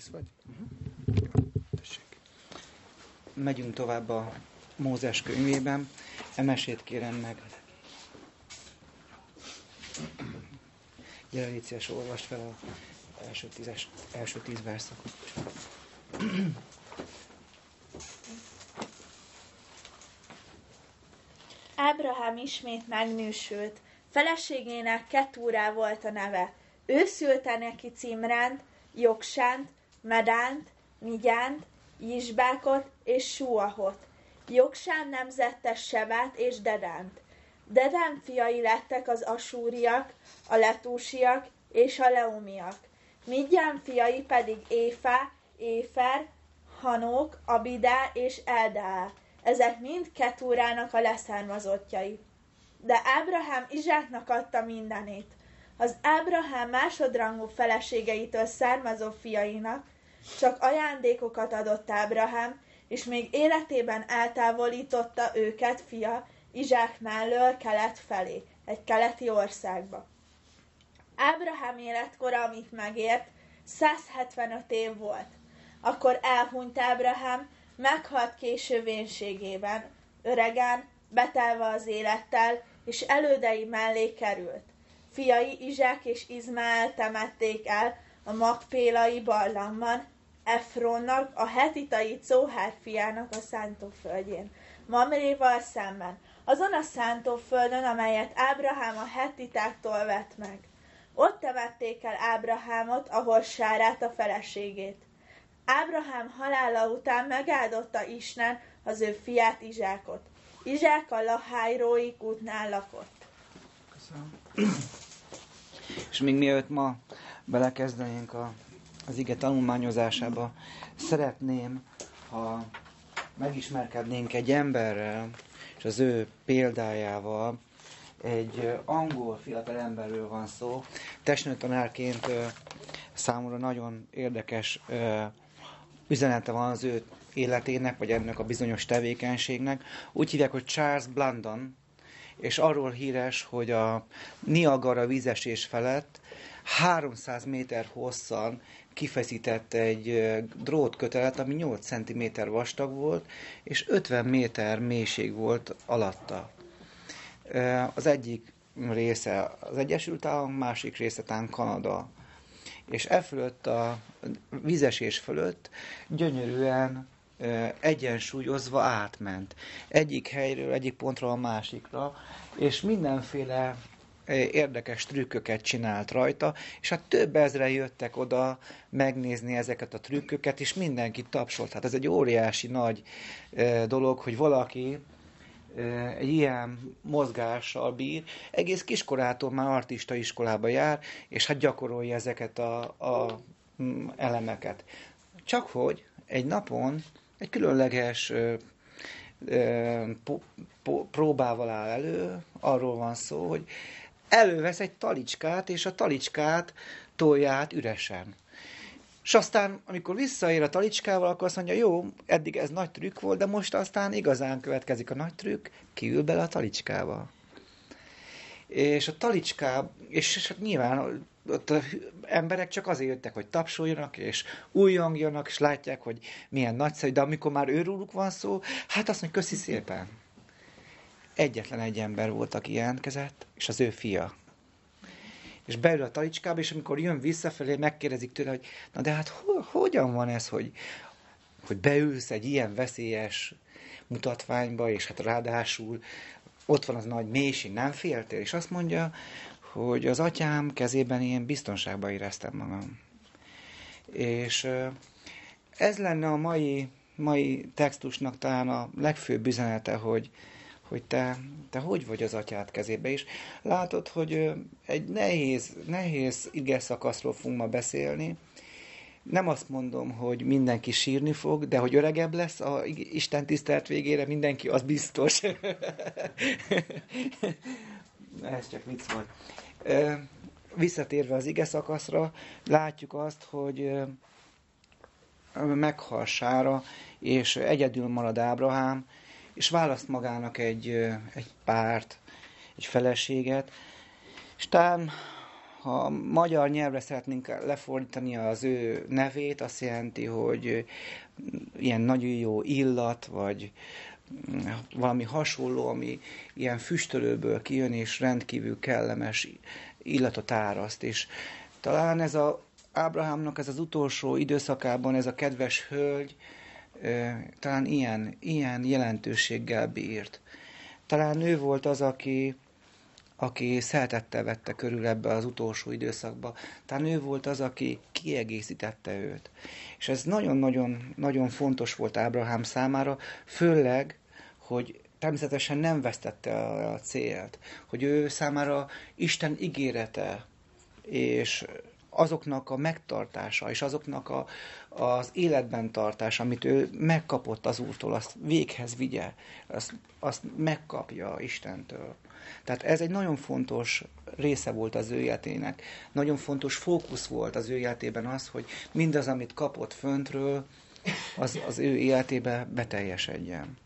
Kész vagy? Tessék. Megyünk tovább a Mózes könyvében. Emesét kérem meg. Gyere, légy szíves, olvast fel a első, tízes, első tíz verszakot. Ábrahám ismét megnősült. Feleségének Ketúrá volt a neve. Ő szülte neki Cimránt, Jogsánt, Medánt, Migyánt, Jisbákot és Suahot. Jogsán nemzette Sebát és Dedánt. Dedán fiai lettek az asúriak, a letúsiak és a leumiak. Midján fiai pedig Éfá, Éfer, Hanók, Abidá és Eldáá. Ezek mind Ketúrának a leszármazottjai. De Ábrahám Izsáknak adta mindenét. Az Ábrahám másodrangú feleségeitől származó fiainak csak ajándékokat adott Ábrahám, és még életében eltávolította őket fia Izsáknál kelet felé, egy keleti országba. Ábrahám életkora, amit megért, 175 év volt. Akkor elhunyt Ábrahám, meghalt késő vénségében, öregen, betelve az élettel, és elődei mellé került. Fiai Izsák és Izmael temették el a Magpélai barlangban, Efronnak, a hetitai Cóhár fiának a szántóföldjén, Mamréval szemben, azon a szántóföldön, amelyet Ábrahám a hetitáktól vett meg. Ott temették el Ábrahámot, ahol Sárát a feleségét. Ábrahám halála után megáldotta Isten az ő fiát Izsákot. Izsák a lahájrói kútnál lakott. Köszönöm. És még mielőtt ma belekezdenénk a, az ige tanulmányozásába, szeretném, ha megismerkednénk egy emberrel, és az ő példájával, egy angol fiatal emberről van szó. Testnőtanárként számomra nagyon érdekes üzenete van az ő életének, vagy ennek a bizonyos tevékenységnek. Úgy hívják, hogy Charles Blandon, és arról híres, hogy a Niagara vízesés felett 300 méter hosszan kifeszített egy drótkötelet, ami 8 cm vastag volt, és 50 méter mélység volt alatta. Az egyik része az Egyesült Államok, másik része tán Kanada. És e fölött a vízesés fölött gyönyörűen egyensúlyozva átment. Egyik helyről, egyik pontról a másikra, és mindenféle érdekes trükköket csinált rajta, és hát több ezre jöttek oda megnézni ezeket a trükköket, és mindenki tapsolt. Hát ez egy óriási nagy dolog, hogy valaki egy ilyen mozgással bír, egész kiskorától már artista iskolába jár, és hát gyakorolja ezeket a, a mm, elemeket. Csak hogy egy napon egy különleges ö, ö, próbával áll elő, arról van szó, hogy elővesz egy talicskát, és a talicskát tolja át üresen. És aztán, amikor visszaér a talicskával, akkor azt mondja, jó, eddig ez nagy trükk volt, de most aztán igazán következik a nagy trükk, kiül bele a talicskába. És a talicská, és hát nyilván ott emberek csak azért jöttek, hogy tapsoljanak, és újjongjanak, és látják, hogy milyen nagyszerű, de amikor már őróluk van szó, hát azt mondja, köszi szépen. Egyetlen egy ember volt, aki jelentkezett, és az ő fia és beül a talicskába, és amikor jön visszafelé, megkérdezik tőle, hogy na de hát ho- hogyan van ez, hogy, hogy beülsz egy ilyen veszélyes mutatványba, és hát ráadásul ott van az nagy mélység, nem féltél? És azt mondja, hogy az atyám kezében én biztonságban éreztem magam. És ez lenne a mai, mai textusnak talán a legfőbb üzenete, hogy, hogy te, te hogy vagy az atyád kezébe is. Látod, hogy egy nehéz, nehéz ige szakaszról fogunk ma beszélni. Nem azt mondom, hogy mindenki sírni fog, de hogy öregebb lesz a Isten tisztelt végére, mindenki, az biztos. Ez csak vicc volt. Visszatérve az ige szakaszra, látjuk azt, hogy meghal Sára, és egyedül marad Ábrahám, és választ magának egy, egy párt, egy feleséget, és talán ha magyar nyelvre szeretnénk lefordítani az ő nevét, azt jelenti, hogy ilyen nagyon jó illat, vagy valami hasonló, ami ilyen füstölőből kijön, és rendkívül kellemes illatot áraszt. És talán ez a Ábrahámnak ez az utolsó időszakában ez a kedves hölgy talán ilyen, ilyen jelentőséggel bírt. Talán ő volt az, aki, aki szeretettel vette körül ebbe az utolsó időszakba. Talán ő volt az, aki kiegészítette őt. És ez nagyon-nagyon nagyon fontos volt Ábrahám számára, főleg, hogy természetesen nem vesztette a, célt, hogy ő számára Isten ígérete és azoknak a megtartása, és azoknak a, az életben tartása, amit ő megkapott az Úrtól, azt véghez vigye, azt, azt megkapja Istentől. Tehát ez egy nagyon fontos része volt az ő életének. Nagyon fontos fókusz volt az ő életében az, hogy mindaz, amit kapott föntről, az, az ő életébe beteljesedjen.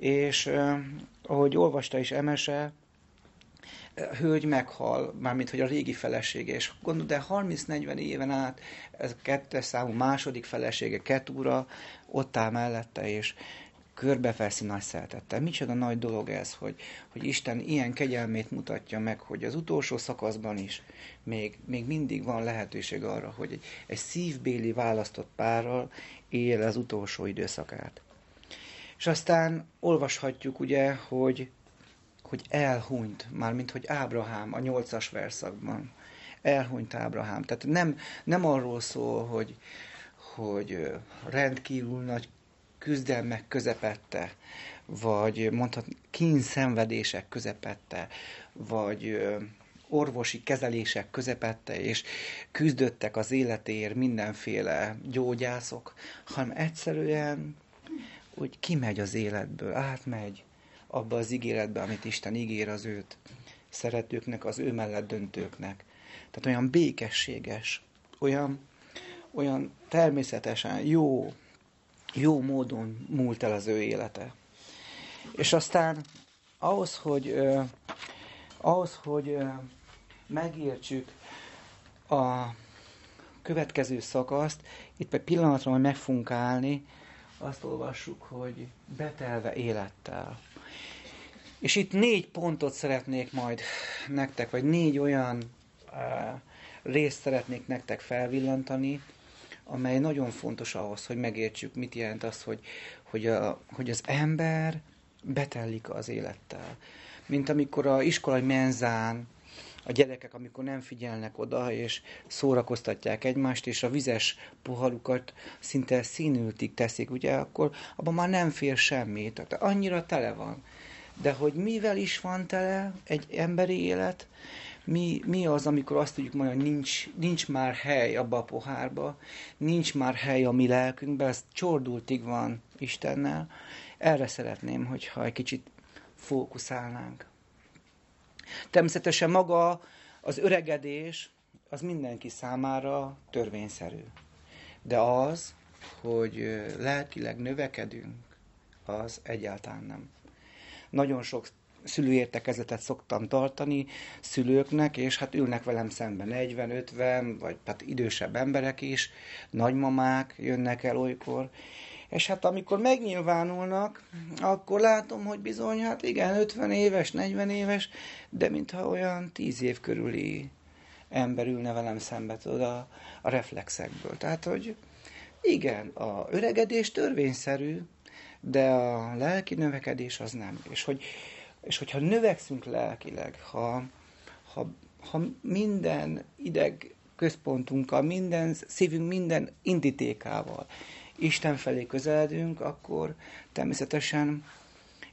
És ahogy olvasta is Emese, hölgy meghal, mármint hogy a régi felesége, és gondolod, de 30-40 éven át ez a kettes számú második felesége, Ketúra, ott áll mellette, és körbefeszi nagy szeretettel. Micsoda nagy dolog ez, hogy, hogy Isten ilyen kegyelmét mutatja meg, hogy az utolsó szakaszban is még, még mindig van lehetőség arra, hogy egy, egy szívbéli választott párral él az utolsó időszakát. És aztán olvashatjuk ugye, hogy hogy elhunyt, mármint hogy Ábrahám a nyolcas verszakban. Elhunyt Ábrahám. Tehát nem, nem arról szól, hogy, hogy rendkívül nagy küzdelmek közepette, vagy mondhat kínszenvedések közepette, vagy orvosi kezelések közepette, és küzdöttek az életéért mindenféle gyógyászok, hanem egyszerűen úgy kimegy az életből, átmegy, abba az ígéretbe, amit Isten ígér az őt szeretőknek, az ő mellett döntőknek. Tehát olyan békességes, olyan, olyan természetesen jó, jó módon múlt el az ő élete. És aztán ahhoz, hogy, uh, ahhoz, hogy megértsük a következő szakaszt, itt egy pillanatra majd meg fogunk állni, azt olvassuk, hogy betelve élettel. És itt négy pontot szeretnék majd nektek, vagy négy olyan uh, részt szeretnék nektek felvillantani, amely nagyon fontos ahhoz, hogy megértsük, mit jelent az, hogy, hogy, a, hogy az ember betellik az élettel. Mint amikor a iskolai menzán a gyerekek, amikor nem figyelnek oda, és szórakoztatják egymást, és a vizes poharukat szinte színültig teszik, ugye, akkor abban már nem fér semmi. Tehát annyira tele van de hogy mivel is van tele egy emberi élet, mi, mi az, amikor azt tudjuk mondani, hogy nincs, nincs már hely abba a pohárba, nincs már hely a mi lelkünkben, ez csordultig van Istennel. Erre szeretném, hogyha egy kicsit fókuszálnánk. Természetesen maga az öregedés, az mindenki számára törvényszerű. De az, hogy lelkileg növekedünk, az egyáltalán nem. Nagyon sok szülőértekezletet szoktam tartani szülőknek, és hát ülnek velem szemben 40-50, vagy hát idősebb emberek is, nagymamák jönnek el olykor, és hát amikor megnyilvánulnak, akkor látom, hogy bizony, hát igen, 50 éves, 40 éves, de mintha olyan 10 év körüli ember ülne velem szembe, tudod, a, a reflexekből. Tehát, hogy igen, a öregedés törvényszerű, de a lelki növekedés az nem. És, hogy, és hogyha növekszünk lelkileg, ha, ha, ha minden ideg központunkkal, minden szívünk minden indítékával Isten felé közeledünk, akkor természetesen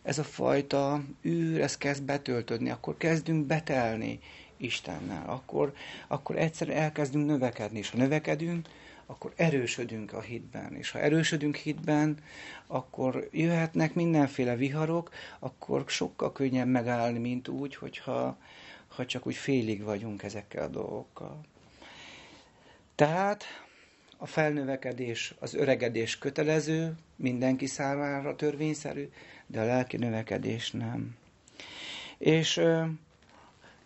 ez a fajta űr, ez kezd betöltödni, akkor kezdünk betelni Istennel, akkor, akkor egyszerűen elkezdünk növekedni, és ha növekedünk, akkor erősödünk a hitben. És ha erősödünk hitben, akkor jöhetnek mindenféle viharok, akkor sokkal könnyebb megállni, mint úgy, hogyha ha csak úgy félig vagyunk ezekkel a dolgokkal. Tehát a felnövekedés, az öregedés kötelező, mindenki számára törvényszerű, de a lelki növekedés nem. És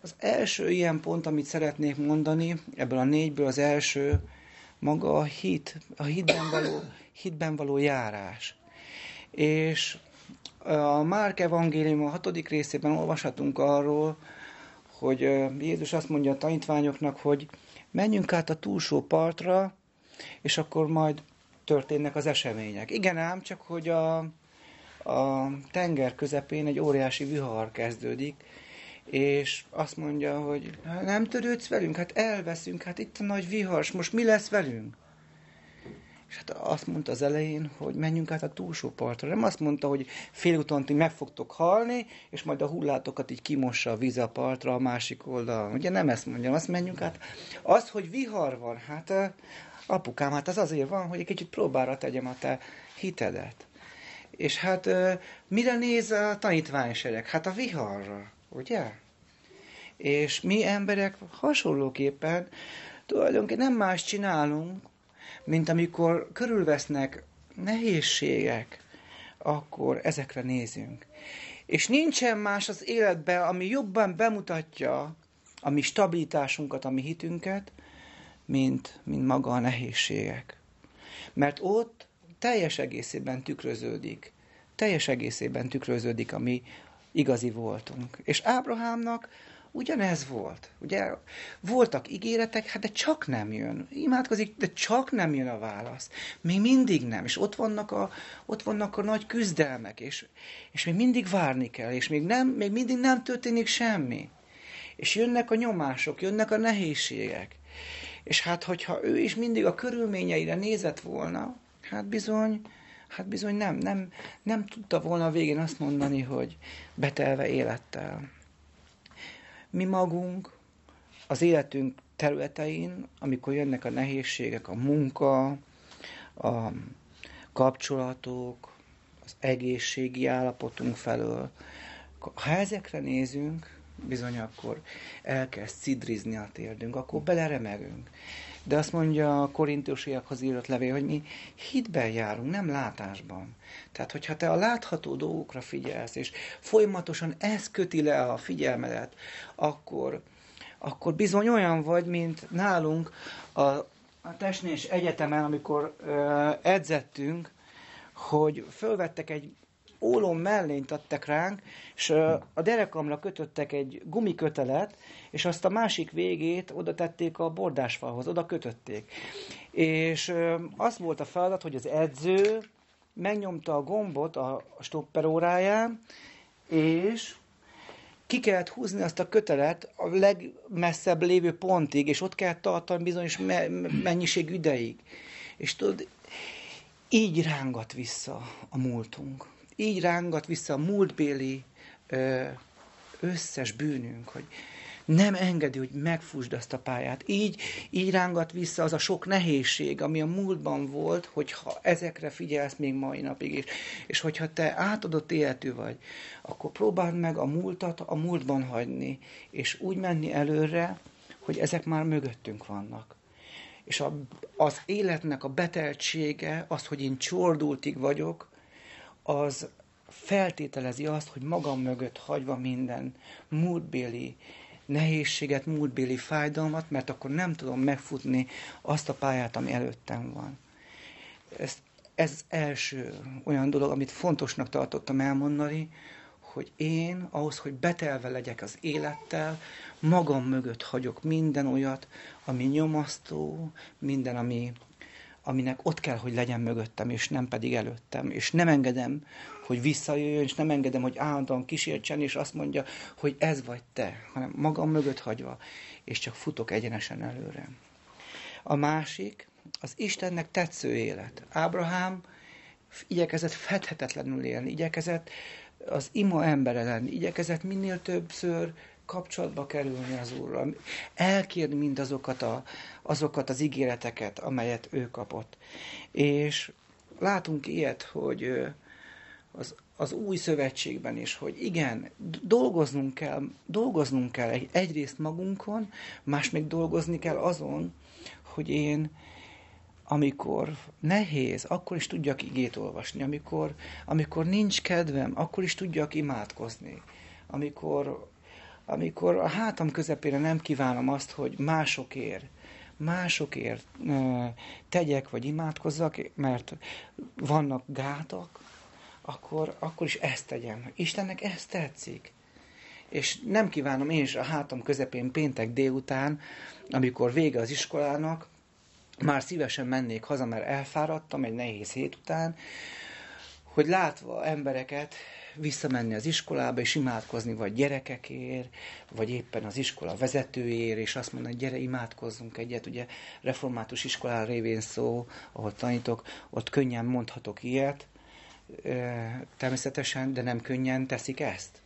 az első ilyen pont, amit szeretnék mondani, ebből a négyből az első, maga a hit, a hitben való, hitben való járás. És a Márk evangélium a hatodik részében olvashatunk arról, hogy Jézus azt mondja a tanítványoknak, hogy menjünk át a túlsó partra, és akkor majd történnek az események. Igen ám, csak hogy a, a tenger közepén egy óriási vihar kezdődik, és azt mondja, hogy nem törődsz velünk, hát elveszünk, hát itt a nagy vihar, most mi lesz velünk? És hát azt mondta az elején, hogy menjünk át a túlsó partra. Nem azt mondta, hogy félúton ti meg fogtok halni, és majd a hullátokat így kimossa a víz a partra a másik oldalon. Ugye nem ezt mondja, azt menjünk át. Az, hogy vihar van, hát apukám, hát az azért van, hogy egy kicsit próbára tegyem a te hitedet. És hát mire néz a tanítványsereg? Hát a viharra, ugye? És mi emberek hasonlóképpen tulajdonképpen nem más csinálunk, mint amikor körülvesznek nehézségek, akkor ezekre nézünk. És nincsen más az életben, ami jobban bemutatja a mi stabilitásunkat, a mi hitünket, mint, mint maga a nehézségek. Mert ott teljes egészében tükröződik, teljes egészében tükröződik a mi igazi voltunk. És Ábrahámnak ugyanez volt. Ugye voltak ígéretek, hát de csak nem jön. Imádkozik, de csak nem jön a válasz. Még mindig nem. És ott vannak a, ott vannak a nagy küzdelmek, és, és még mindig várni kell, és még, nem, még mindig nem történik semmi. És jönnek a nyomások, jönnek a nehézségek. És hát, hogyha ő is mindig a körülményeire nézett volna, hát bizony, hát bizony nem, nem, nem tudta volna a végén azt mondani, hogy betelve élettel. Mi magunk az életünk területein, amikor jönnek a nehézségek, a munka, a kapcsolatok, az egészségi állapotunk felől, ha ezekre nézünk, bizony akkor elkezd cidrizni a térdünk, akkor beleremegünk. De azt mondja a korintusiakhoz írott levél, hogy mi hitben járunk, nem látásban. Tehát, hogyha te a látható dolgokra figyelsz, és folyamatosan ez köti le a figyelmedet, akkor, akkor bizony olyan vagy, mint nálunk a, a Testnés Egyetemen, amikor ö, edzettünk, hogy fölvettek egy ólom mellényt adtak ránk, és a derekamra kötöttek egy gumikötelet, és azt a másik végét oda tették a bordásfalhoz, oda kötötték. És az volt a feladat, hogy az edző megnyomta a gombot a stopper óráján, és ki kellett húzni azt a kötelet a legmesszebb lévő pontig, és ott kellett tartani bizonyos me- mennyiség ideig. És tudod, így rángat vissza a múltunk így rángat vissza a múltbéli ö, összes bűnünk, hogy nem engedi, hogy megfúsd azt a pályát. Így, így rángat vissza az a sok nehézség, ami a múltban volt, hogyha ezekre figyelsz még mai napig is. És hogyha te átadott életű vagy, akkor próbáld meg a múltat a múltban hagyni, és úgy menni előre, hogy ezek már mögöttünk vannak. És a, az életnek a beteltsége, az, hogy én csordultig vagyok, az feltételezi azt, hogy magam mögött hagyva minden múltbéli nehézséget, múltbéli fájdalmat, mert akkor nem tudom megfutni azt a pályát, ami előttem van. Ez, ez első olyan dolog, amit fontosnak tartottam elmondani, hogy én ahhoz, hogy betelve legyek az élettel, magam mögött hagyok minden olyat, ami nyomasztó, minden, ami aminek ott kell, hogy legyen mögöttem, és nem pedig előttem. És nem engedem, hogy visszajöjjön, és nem engedem, hogy állandóan kísértsen, és azt mondja, hogy ez vagy te, hanem magam mögött hagyva, és csak futok egyenesen előre. A másik, az Istennek tetsző élet. Ábrahám igyekezett fedhetetlenül élni, igyekezett az ima embere lenni, igyekezett minél többször kapcsolatba kerülni az Úrral, elkérni mindazokat a, azokat az ígéreteket, amelyet ő kapott. És látunk ilyet, hogy az, az új szövetségben is, hogy igen, dolgoznunk kell, dolgoznunk kell egy, egyrészt magunkon, más még dolgozni kell azon, hogy én amikor nehéz, akkor is tudjak igét olvasni, amikor, amikor nincs kedvem, akkor is tudjak imádkozni, amikor amikor a hátam közepére nem kívánom azt, hogy másokért, másokért tegyek, vagy imádkozzak, mert vannak gátak, akkor, akkor is ezt tegyem. Istennek ezt tetszik. És nem kívánom én is a hátam közepén péntek délután, amikor vége az iskolának, már szívesen mennék haza, mert elfáradtam egy nehéz hét után, hogy látva embereket visszamenni az iskolába és imádkozni, vagy gyerekekért, vagy éppen az iskola vezetőért, és azt mondani, gyere, imádkozzunk egyet. Ugye református iskolán révén szó, ahol tanítok, ott könnyen mondhatok ilyet, természetesen, de nem könnyen teszik ezt.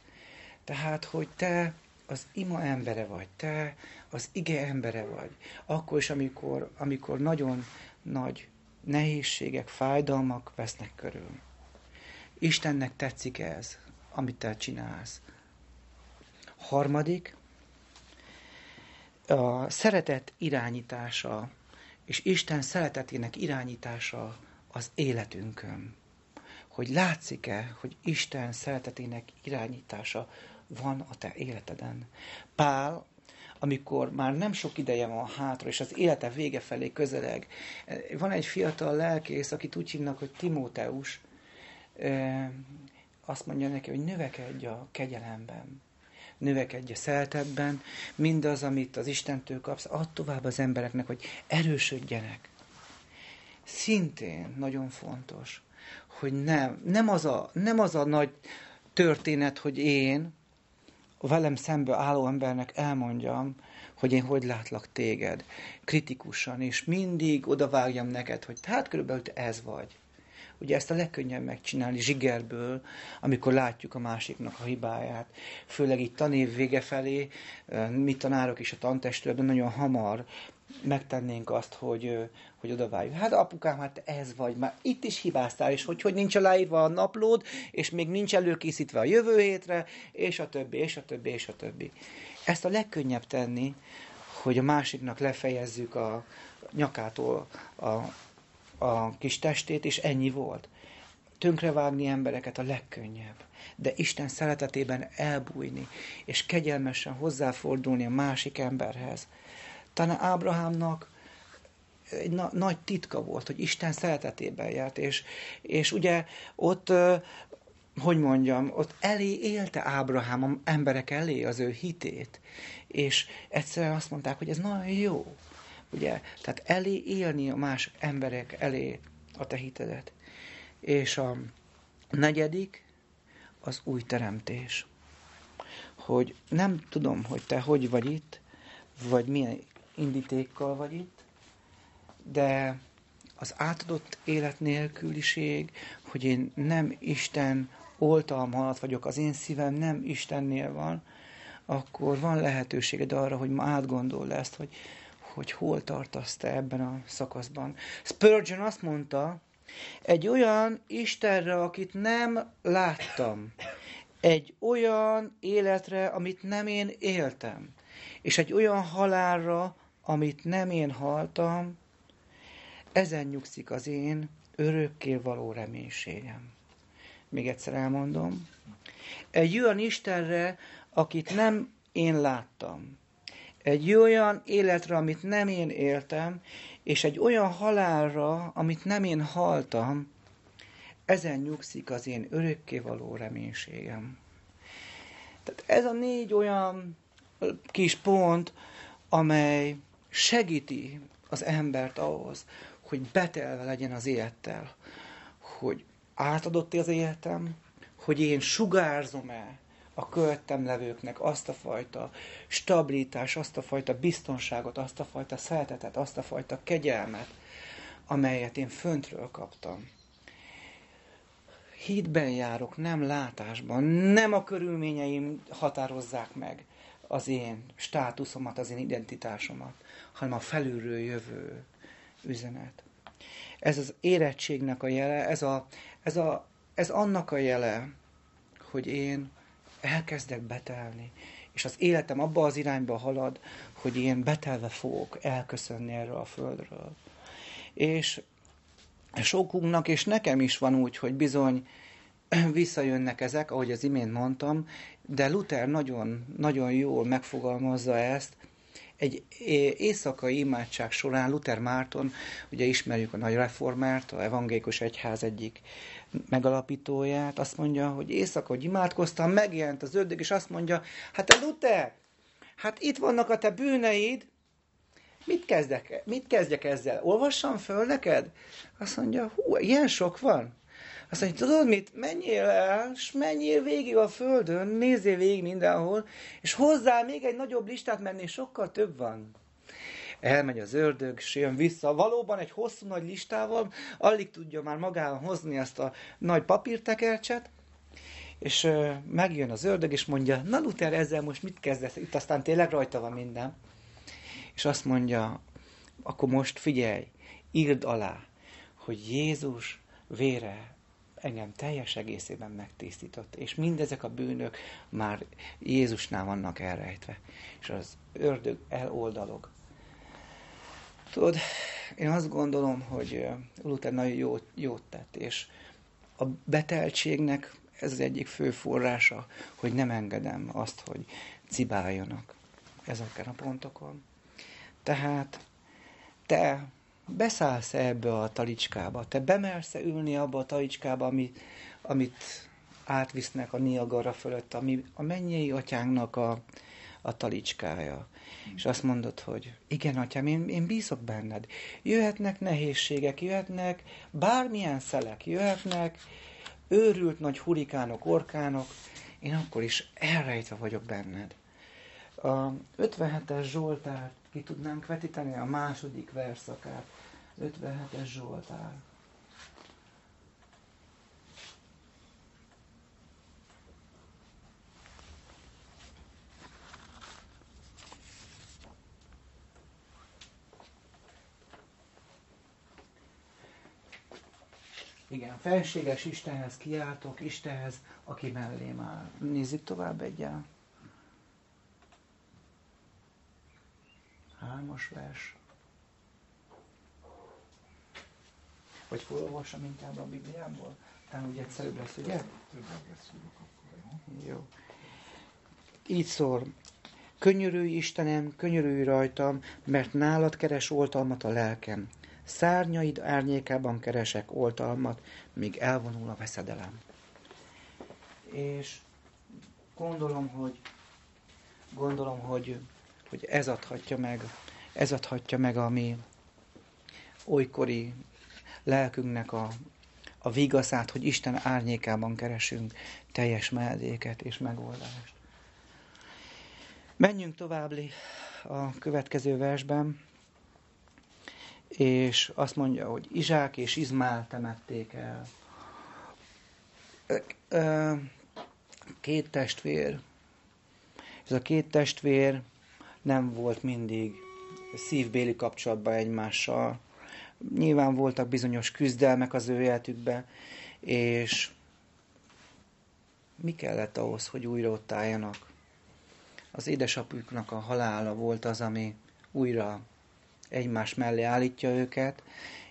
Tehát, hogy te az ima embere vagy, te az ige embere vagy. Akkor is, amikor, amikor nagyon nagy nehézségek, fájdalmak vesznek körül. Istennek tetszik ez, amit te csinálsz. Harmadik, a szeretet irányítása, és Isten szeretetének irányítása az életünkön. Hogy látszik-e, hogy Isten szeretetének irányítása van a te életeden. Pál, amikor már nem sok ideje van hátra, és az élete vége felé közeleg, van egy fiatal lelkész, akit úgy hívnak, hogy Timóteus, azt mondja neki, hogy növekedj a kegyelemben, növekedj a szeretetben, mindaz, amit az Istentől kapsz, add tovább az embereknek, hogy erősödjenek. Szintén nagyon fontos, hogy nem, nem, az a, nem az a nagy történet, hogy én a velem szembe álló embernek elmondjam, hogy én hogy látlak téged, kritikusan, és mindig odavágjam neked, hogy hát körülbelül te ez vagy. Ugye ezt a legkönnyebb megcsinálni zsigerből, amikor látjuk a másiknak a hibáját. Főleg itt tanév vége felé, mi tanárok is a tantestőrben nagyon hamar megtennénk azt, hogy, hogy odaváljuk. Hát apukám, hát ez vagy, már itt is hibáztál, és hogy, hogy nincs aláírva a naplód, és még nincs előkészítve a jövő hétre, és a többi, és a többi, és a többi. Ezt a legkönnyebb tenni, hogy a másiknak lefejezzük a nyakától a, a kis testét, és ennyi volt. Tönkrevágni embereket a legkönnyebb. De Isten szeretetében elbújni, és kegyelmesen hozzáfordulni a másik emberhez. Talán Ábrahámnak egy na- nagy titka volt, hogy Isten szeretetében járt, és, és ugye ott, hogy mondjam, ott elé élte Ábrahám emberek elé az ő hitét, és egyszerűen azt mondták, hogy ez nagyon jó. Ugye, tehát elé élni a más emberek elé a te hitedet. És a negyedik az új teremtés. Hogy nem tudom, hogy te hogy vagy itt, vagy milyen indítékkal vagy itt, de az átadott élet nélküliség, hogy én nem Isten oltalma alatt vagyok, az én szívem nem Istennél van, akkor van lehetőséged arra, hogy ma átgondol ezt, hogy hogy hol tartasz te ebben a szakaszban. Spurgeon azt mondta, egy olyan Istenre, akit nem láttam, egy olyan életre, amit nem én éltem, és egy olyan halálra, amit nem én haltam, ezen nyugszik az én örökké való reménységem. Még egyszer elmondom. Egy olyan Istenre, akit nem én láttam, egy olyan életre, amit nem én éltem, és egy olyan halálra, amit nem én haltam, ezen nyugszik az én örökkévaló reménységem. Tehát ez a négy olyan kis pont, amely segíti az embert ahhoz, hogy betelve legyen az élettel, hogy átadott az életem, hogy én sugárzom-e a követtem levőknek azt a fajta stabilitás, azt a fajta biztonságot, azt a fajta szeretetet, azt a fajta kegyelmet, amelyet én föntről kaptam. Hídben járok, nem látásban, nem a körülményeim határozzák meg az én státuszomat, az én identitásomat, hanem a felülről jövő üzenet. Ez az érettségnek a jele, ez, a, ez, a, ez annak a jele, hogy én elkezdek betelni, és az életem abba az irányba halad, hogy én betelve fogok elköszönni erről a földről. És sokunknak, és nekem is van úgy, hogy bizony visszajönnek ezek, ahogy az imént mondtam, de Luther nagyon, nagyon jól megfogalmazza ezt, egy éjszakai imádság során Luther Márton, ugye ismerjük a nagy reformárt, a evangélikus egyház egyik megalapítóját, azt mondja, hogy éjszaka, hogy imádkoztam, megjelent az ördög, és azt mondja, hát te Luther, hát itt vannak a te bűneid, mit kezdek, mit kezdjek ezzel? Olvassam föl neked? Azt mondja, hú, ilyen sok van? Azt mondja, tudod mit? Menjél el, és menjél végig a földön, nézzél végig mindenhol, és hozzá még egy nagyobb listát menni, sokkal több van. Elmegy az ördög, és jön vissza. Valóban egy hosszú nagy listával, alig tudja már magával hozni ezt a nagy papírtekercset, és megjön az ördög, és mondja, na Luther, ezzel most mit kezdesz? Itt aztán tényleg rajta van minden. És azt mondja, akkor most figyelj, írd alá, hogy Jézus vére engem teljes egészében megtisztított, és mindezek a bűnök már Jézusnál vannak elrejtve, és az ördög eloldalog. Tudod, én azt gondolom, hogy Luther nagyon jót, jót tett, és a beteltségnek ez az egyik fő forrása, hogy nem engedem azt, hogy cibáljanak ezeken a pontokon. Tehát te beszállsz -e ebbe a talicskába? Te bemersz -e ülni abba a talicskába, amit, amit átvisznek a Niagara fölött, ami a mennyei atyánknak a, a talicskája. És azt mondod, hogy igen, atyám, én, én bízok benned. Jöhetnek nehézségek, jöhetnek bármilyen szelek, jöhetnek őrült nagy hurikánok, orkánok, én akkor is elrejtve vagyok benned. A 57-es Zsoltárt ki tudnánk vetíteni, a második verszakát. 57-es Zsoltár. Igen, felséges Istenhez kiáltok, Istenhez, aki mellém áll. Nézzük tovább egyel. Hármas vers. Vagy felolvassam inkább a Bibliából? Talán úgy egyszerűbb lesz, ugye? Jó. Így szól. Könyörülj Istenem, könyörülj rajtam, mert nálad keres oltalmat a lelkem. Szárnyaid árnyékában keresek oltalmat, míg elvonul a veszedelem. És gondolom, hogy gondolom, hogy, hogy ez adhatja meg, ez adhatja meg a mi olykori lelkünknek a, a vigaszát, hogy Isten árnyékában keresünk teljes menedéket és megoldást. Menjünk tovább a következő versben, és azt mondja, hogy Izsák és Izmál temették el. Két testvér. Ez a két testvér nem volt mindig szívbéli kapcsolatban egymással nyilván voltak bizonyos küzdelmek az ő életükben, és mi kellett ahhoz, hogy újra ott álljanak? Az édesapjuknak a halála volt az, ami újra egymás mellé állítja őket,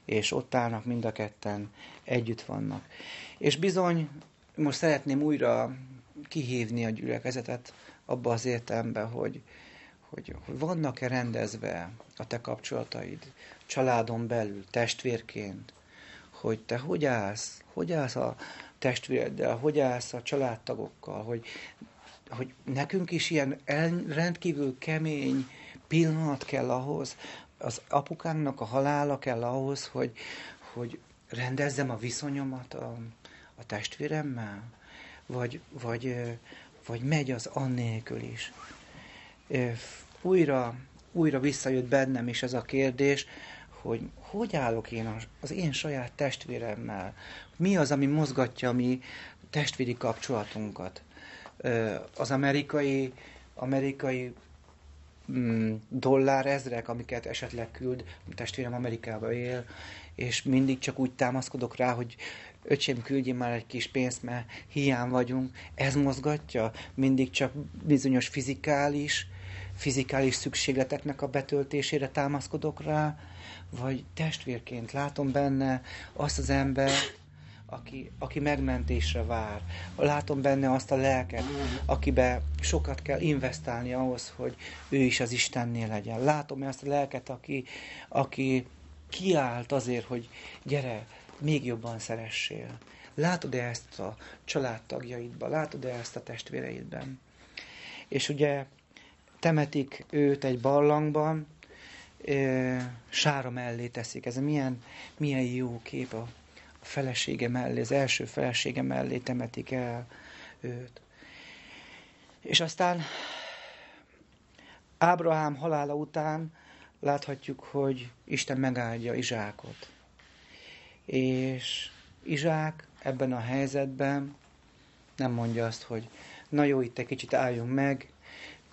és ott állnak mind a ketten, együtt vannak. És bizony, most szeretném újra kihívni a gyülekezetet abba az értelemben, hogy, hogy, hogy vannak-e rendezve a te kapcsolataid családon belül, testvérként, hogy te hogy állsz, hogy állsz a testvéreddel, hogy állsz a családtagokkal, hogy, hogy nekünk is ilyen rendkívül kemény pillanat kell ahhoz, az apukánknak a halála kell ahhoz, hogy, hogy rendezzem a viszonyomat a, a testvéremmel, vagy, vagy, vagy megy az annélkül is újra, újra visszajött bennem is ez a kérdés, hogy hogy állok én az én saját testvéremmel? Mi az, ami mozgatja a mi testvéri kapcsolatunkat? Az amerikai, amerikai dollár ezrek, amiket esetleg küld, testvérem Amerikába él, és mindig csak úgy támaszkodok rá, hogy öcsém, küldjél már egy kis pénzt, mert hiány vagyunk. Ez mozgatja mindig csak bizonyos fizikális fizikális szükségleteknek a betöltésére támaszkodok rá, vagy testvérként látom benne azt az ember, aki, aki megmentésre vár. Látom benne azt a lelket, akibe sokat kell investálni ahhoz, hogy ő is az Istennél legyen. Látom azt a lelket, aki, aki kiállt azért, hogy gyere, még jobban szeressél. Látod-e ezt a családtagjaidban? Látod-e ezt a testvéreidben? És ugye temetik őt egy barlangban, sára mellé teszik. Ez milyen, milyen jó kép a, felesége mellé, az első felesége mellé temetik el őt. És aztán Ábrahám halála után láthatjuk, hogy Isten megáldja Izsákot. És Izsák ebben a helyzetben nem mondja azt, hogy na jó, itt egy kicsit álljunk meg,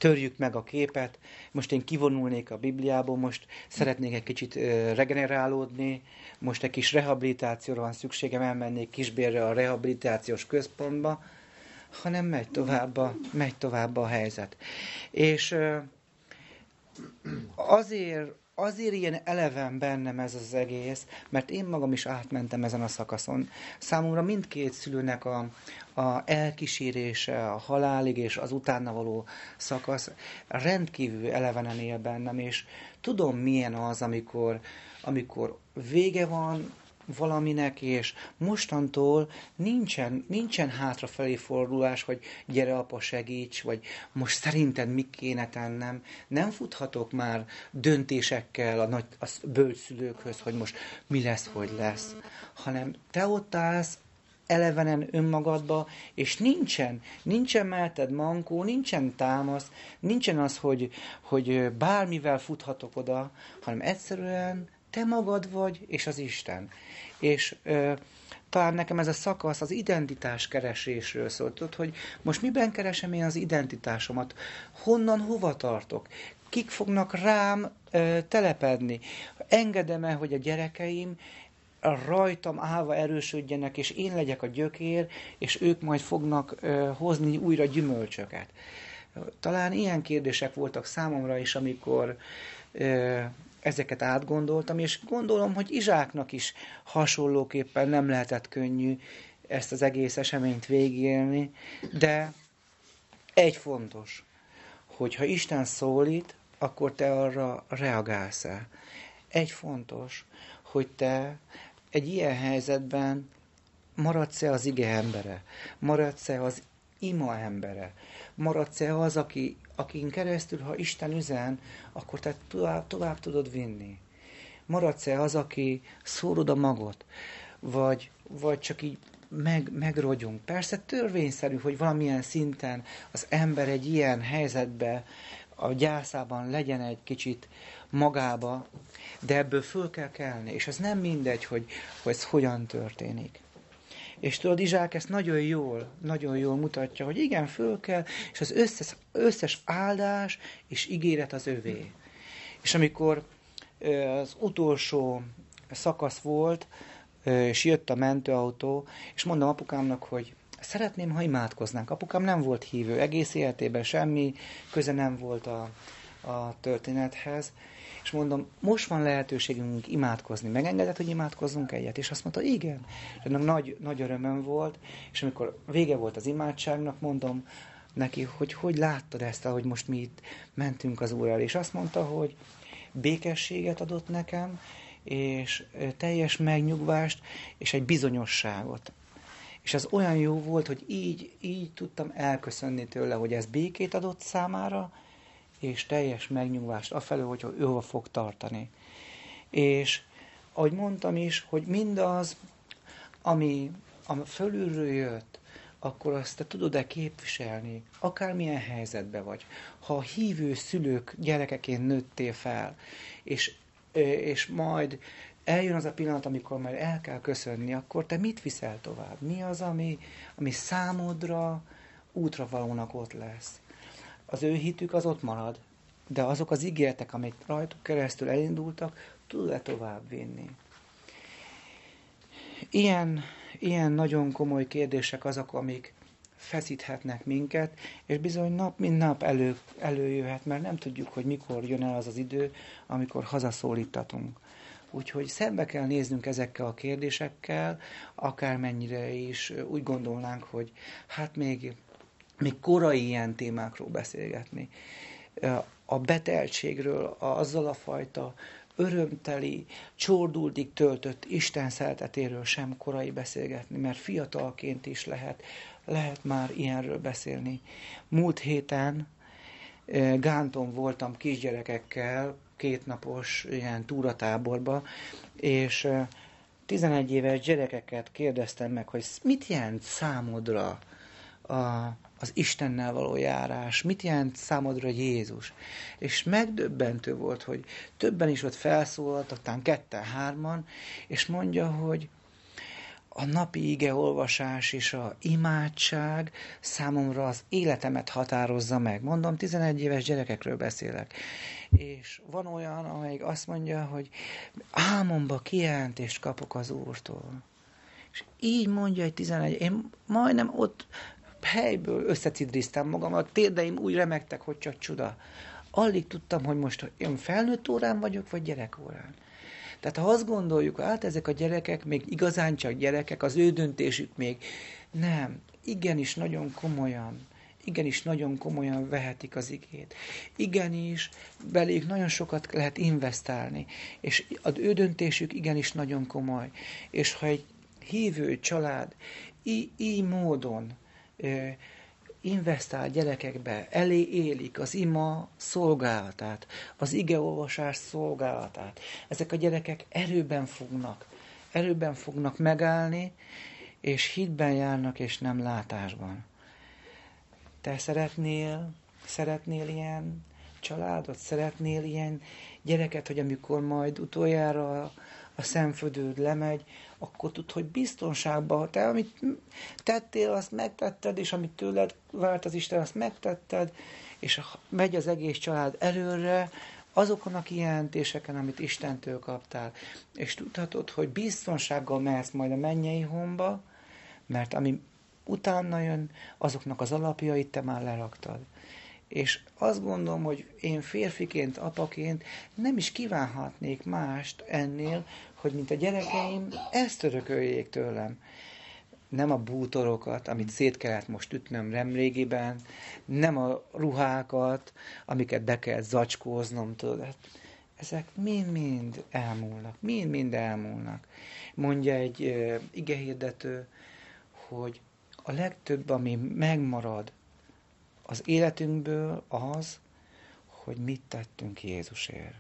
törjük meg a képet, most én kivonulnék a Bibliából, most szeretnék egy kicsit regenerálódni, most egy kis rehabilitációra van szükségem, elmennék Kisbérre a rehabilitációs központba, hanem megy tovább a, megy tovább a helyzet. És azért azért ilyen eleven bennem ez az egész, mert én magam is átmentem ezen a szakaszon. Számomra mindkét szülőnek a, a elkísérése, a halálig és az utána való szakasz rendkívül elevenen él bennem, és tudom milyen az, amikor, amikor vége van, valaminek, és mostantól nincsen, nincsen hátrafelé fordulás, hogy gyere apa segíts, vagy most szerinted mit kéne tennem. Nem futhatok már döntésekkel a nagy a bölcszülőkhöz, hogy most mi lesz, hogy lesz, hanem te ott állsz elevenen önmagadba, és nincsen, nincsen melted mankó, nincsen támasz, nincsen az, hogy, hogy bármivel futhatok oda, hanem egyszerűen te magad vagy, és az Isten. És ö, talán nekem ez a szakasz az identitás keresésről szólt, hogy most miben keresem én az identitásomat, honnan, hova tartok, kik fognak rám ö, telepedni, engedem-e, hogy a gyerekeim rajtam állva erősödjenek, és én legyek a gyökér, és ők majd fognak ö, hozni újra gyümölcsöket. Talán ilyen kérdések voltak számomra is, amikor ö, ezeket átgondoltam, és gondolom, hogy Izsáknak is hasonlóképpen nem lehetett könnyű ezt az egész eseményt végélni, de egy fontos, hogy ha Isten szólít, akkor te arra reagálsz el. Egy fontos, hogy te egy ilyen helyzetben maradsz-e az ige embere, maradsz-e az ima embere, maradsz-e az, aki akin keresztül, ha Isten üzen, akkor te tovább, tovább tudod vinni. Maradsz-e az, aki szórod a magot, vagy, vagy csak így meg, megrogyunk. Persze törvényszerű, hogy valamilyen szinten az ember egy ilyen helyzetbe, a gyászában legyen egy kicsit magába, de ebből föl kell kelni, és ez nem mindegy, hogy, hogy ez hogyan történik. És tudod, Izsák ezt nagyon jól, nagyon jól mutatja, hogy igen, föl kell, és az összes, összes áldás és ígéret az övé. És amikor az utolsó szakasz volt, és jött a mentőautó, és mondom apukámnak, hogy szeretném, ha imádkoznánk. Apukám nem volt hívő, egész életében semmi köze nem volt a, a történethez, és mondom, most van lehetőségünk imádkozni. Megengedett, hogy imádkozzunk egyet? És azt mondta, igen. És ennek nagy, nagy örömöm volt, és amikor vége volt az imádságnak, mondom neki, hogy hogy láttad ezt, ahogy most mi itt mentünk az Úrral. És azt mondta, hogy békességet adott nekem, és teljes megnyugvást, és egy bizonyosságot. És ez olyan jó volt, hogy így, így tudtam elköszönni tőle, hogy ez békét adott számára, és teljes megnyugvást afelől, hogy ő hova fog tartani. És ahogy mondtam is, hogy mindaz, ami, ami fölülről jött, akkor azt te tudod-e képviselni, akármilyen helyzetben vagy. Ha a hívő szülők gyerekeként nőttél fel, és, és majd eljön az a pillanat, amikor már el kell köszönni, akkor te mit viszel tovább? Mi az, ami, ami számodra útra valónak ott lesz? Az ő hitük az ott marad, de azok az ígértek, amik rajtuk keresztül elindultak, tudod-e tovább vinni? Ilyen, ilyen nagyon komoly kérdések azok, amik feszíthetnek minket, és bizony nap mint nap elő, előjöhet, mert nem tudjuk, hogy mikor jön el az az idő, amikor hazaszólítatunk. Úgyhogy szembe kell néznünk ezekkel a kérdésekkel, akármennyire is úgy gondolnánk, hogy hát még, még korai ilyen témákról beszélgetni. A beteltségről, azzal a fajta örömteli, csordultig töltött Isten szeretetéről sem korai beszélgetni, mert fiatalként is lehet, lehet már ilyenről beszélni. Múlt héten Gánton voltam kisgyerekekkel, kétnapos ilyen túratáborba, és 11 éves gyerekeket kérdeztem meg, hogy mit jelent számodra a, az Istennel való járás, mit jelent számodra Jézus. És megdöbbentő volt, hogy többen is ott felszólaltak, talán ketten-hárman, és mondja, hogy a napi ige olvasás és a imádság számomra az életemet határozza meg. Mondom, 11 éves gyerekekről beszélek. És van olyan, amelyik azt mondja, hogy álmomba kijelentést kapok az Úrtól. És így mondja egy 11, én majdnem ott helyből összecidriztem magam, a térdeim úgy remektek, hogy csak csuda. Alig tudtam, hogy most én felnőtt órán vagyok, vagy gyerekórán. Tehát ha azt gondoljuk, hát ezek a gyerekek még igazán csak gyerekek, az ő döntésük még nem, igenis nagyon komolyan, igenis nagyon komolyan vehetik az igét. Igenis beléjük nagyon sokat lehet investálni, és az ő döntésük igenis nagyon komoly. És ha egy hívő család így módon investál gyerekekbe, elé élik az ima szolgálatát, az igeolvasás szolgálatát. Ezek a gyerekek erőben fognak, erőben fognak megállni, és hitben járnak, és nem látásban. Te szeretnél, szeretnél ilyen családot, szeretnél ilyen gyereket, hogy amikor majd utoljára a, szemfödőd lemegy, akkor tud, hogy biztonságban, te amit tettél, azt megtetted, és amit tőled vált az Isten, azt megtetted, és megy az egész család előre, azokon a kijelentéseken, amit Istentől kaptál, és tudhatod, hogy biztonsággal mehetsz majd a mennyei homba, mert ami utána jön, azoknak az alapjait te már leraktad. És azt gondolom, hogy én férfiként, apaként nem is kívánhatnék mást ennél, hogy mint a gyerekeim, ezt örököljék tőlem. Nem a bútorokat, amit szét kellett most ütnöm remrégiben, nem a ruhákat, amiket be kell zacskóznom, tudod. Ezek mind-mind elmúlnak, mind-mind elmúlnak. Mondja egy uh, igehirdető, hogy a legtöbb, ami megmarad az életünkből az, hogy mit tettünk Jézusért.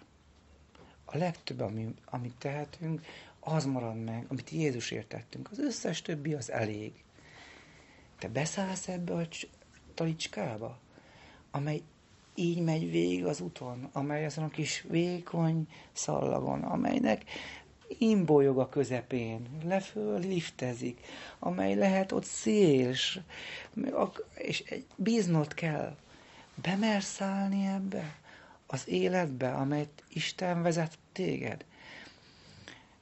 A legtöbb, ami, amit tehetünk, az marad meg, amit Jézusért tettünk. Az összes többi az elég. Te beszállsz ebbe a talicskába, amely így megy végig az úton, amely azon a kis vékony szallagon, amelynek imbolyog a közepén, leföl liftezik, amely lehet ott széls, és bíznod kell. Bemersz szállni ebbe? Az életbe, amelyet Isten vezet téged?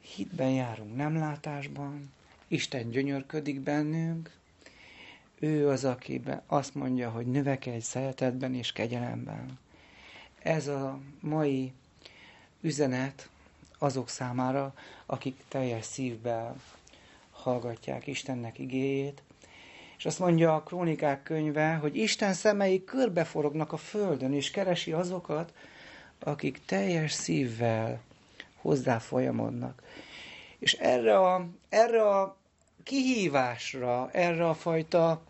Hitben járunk, nem látásban. Isten gyönyörködik bennünk. Ő az, aki azt mondja, hogy növekedj szeretetben és kegyelemben. Ez a mai üzenet, azok számára, akik teljes szívvel hallgatják Istennek igéjét. És azt mondja a krónikák könyve, hogy Isten szemei körbeforognak a földön, és keresi azokat, akik teljes szívvel hozzá folyamodnak. És erre a, erre a kihívásra, erre a fajta